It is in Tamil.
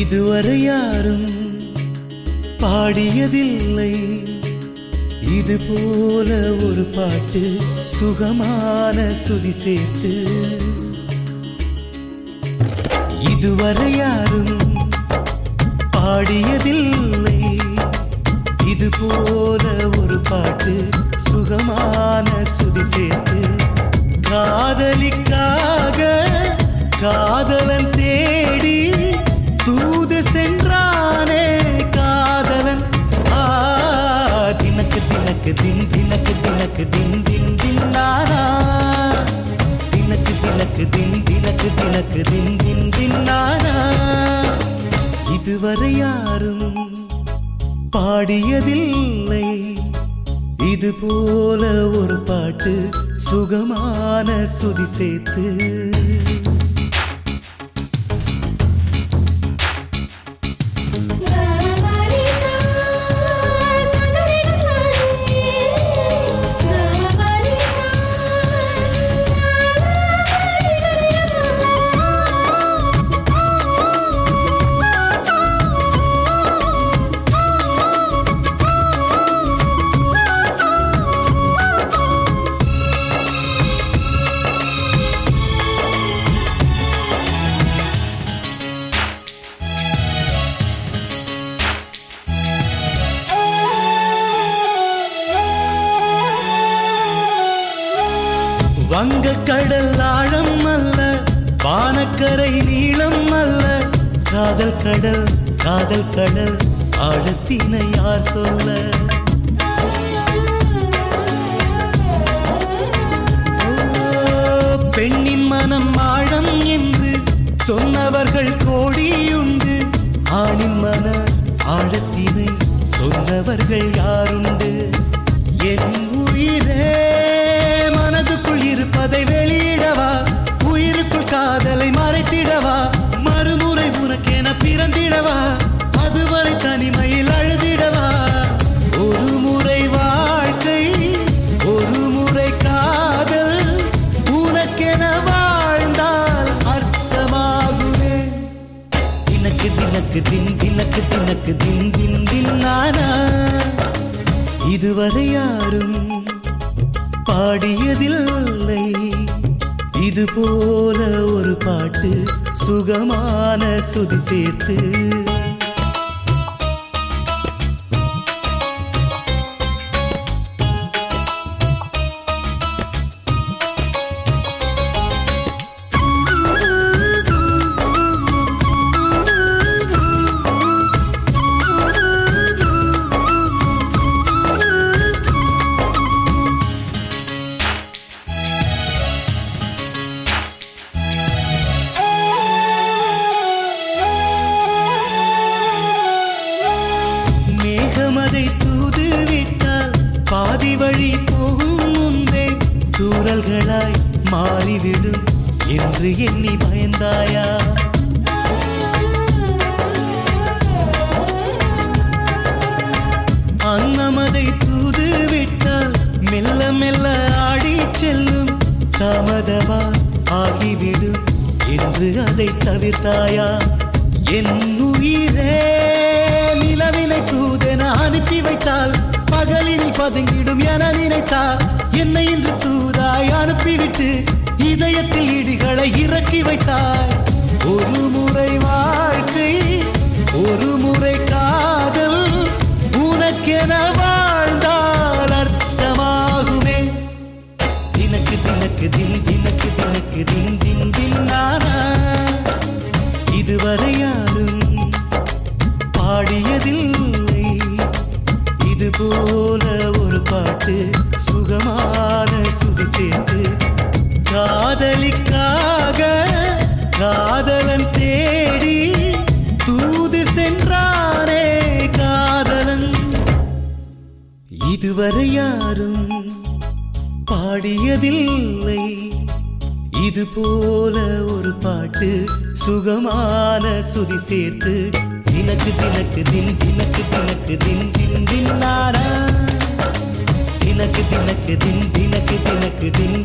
இதுவரை யாரும் பாடியதில்லை. இது போல ஒரு பாட்டு சுகமான சுதி சேர்த்து. இதுவரை யாரும் பாடியதில்லை. இது போல ஒரு பாட்டு சுகமான சுதி சேர்த்து. எனக்கு தினக்கு தின் தின் தின் இதுவரை யாரும் பாடியதில்லை. இது போல ஒரு பாட்டு சுகமான சுதி சேர்த்து கடல் ஆழம் அல்ல வானக்கரை நீளம் அல்ல. காதல் கடல் காதல் கடல் ஆழத்தினை யார் சொல்ல? பெண்ணின் மனம் ஆழம் என்று சொன்னவர்கள் கோடியுண்டு. ஆணின் மன ஆழத்தினை சொன்னவர்கள் யார் தினக்கு தினக்கு தின் தினக்கு தினக்கு தின் தின் தின் நானா? இதுவரை யாரும் பாடியதில்லை. இது போல ஒரு பாட்டு சுகமான சுதி சேர்த்து விட்டால் பாதி வழி போகும் முன்பே தூரல்களாய் மாறிவிடும் என்று எண்ணி பயந்தாயா? அன்னமதை தூது விட்டால் மெல்ல மெல்ல ஆடி செல்லும் தாமதமா ஆகிவிடும் என்று அதை தவிர்த்தாயா? என் பதுங்கிடும் என நினைத்தால் என்னை இன்று தூதாய் அனுப்பிவிட்டு இதயத்தில் இடிகளை இறக்கி வைத்தாய். ஒரு முறை வாழ்க்கை ஒரு முறை காதல் உனக்கென வாழ்ந்தால் அர்த்தமாகுமே. தினக்கு தினக்கு தின் தினக்கு தினக்கு தின் தின் தின் நானா. இதுவரை யாரும் பாடியதில்லை. இது பார்த்து சுகமான சுதி சேர்த்து காதலிக்காக காதலன் தேடி தூது சென்றாரே காதலன். இதுவரை யாரும் பாடியதில்லை. இது போல ஒரு பாட்டு சுகமான சுதி சேர்த்து தினக்கு தினக்கு தின் தினக்கு தினக்கு தின் தின் தின் நானா தினக்கு தினக்கு தின் தினக்கு தினக்கு தின்